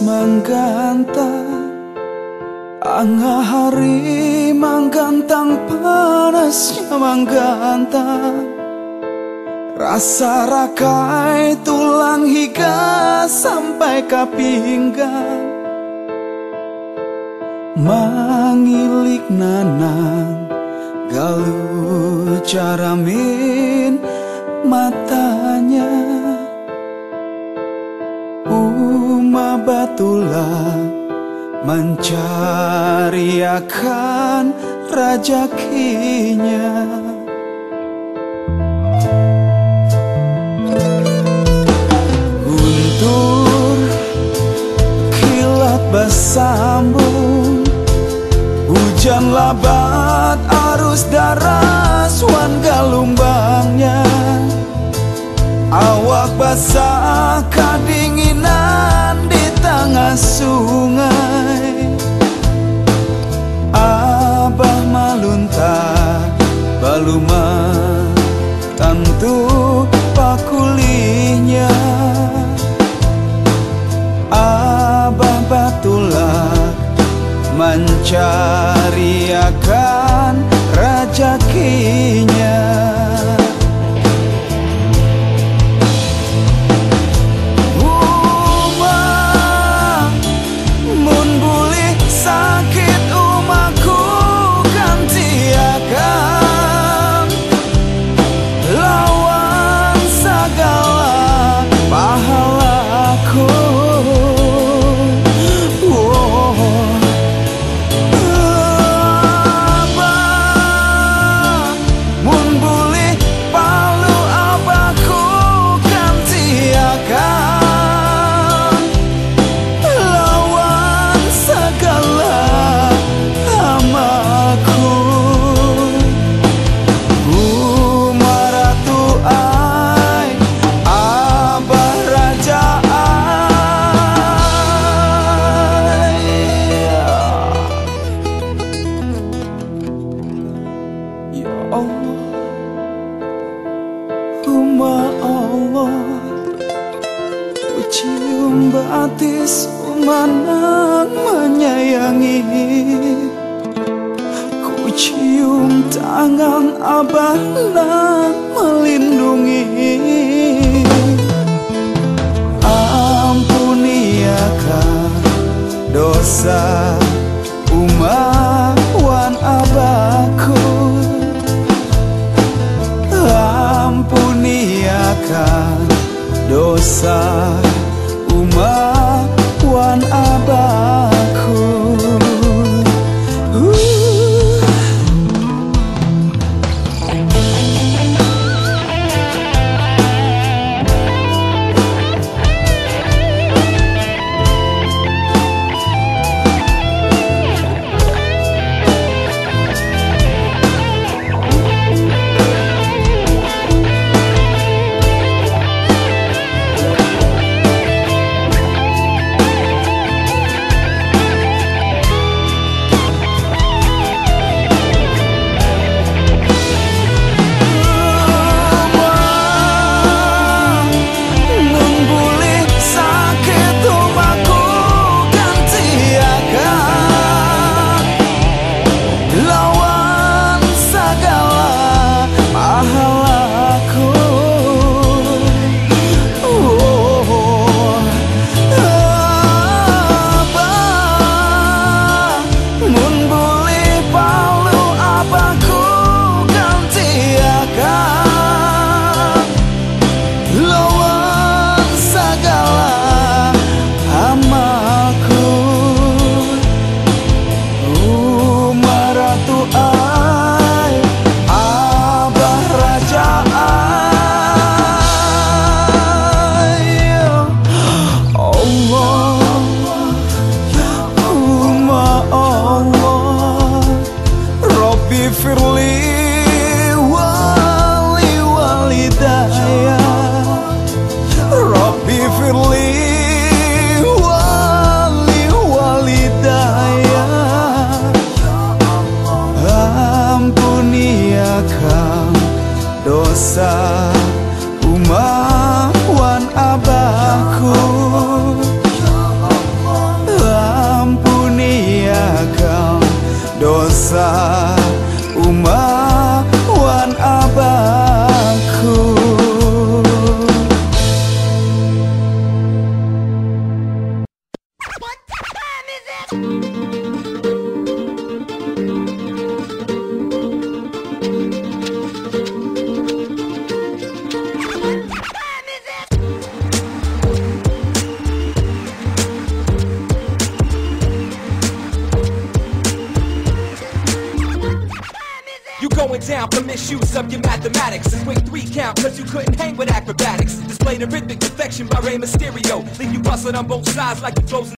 menggantang Angga hari menggantang panasnya menggantang Rasa rakai tulang hingga sampai ke Mangilik nanang galu caramin matanya batulah mencari akan rajakinya Guntur kilat bersambung Hujan labat arus deras baluma tentu pakulinya. Abah batulah mencari akan rajakinya cium batis Umanang menyayangi. Ku cium tangan abah nang melindungi. Ampuni akan dosa umawan abahku. Ampuni akan dosa umawan abahku feel down for misuse of your mathematics. Swing three count cause you couldn't hang with acrobatics. Display the rhythmic perfection by Rey Mysterio. Leave you bustled on both sides like you frozen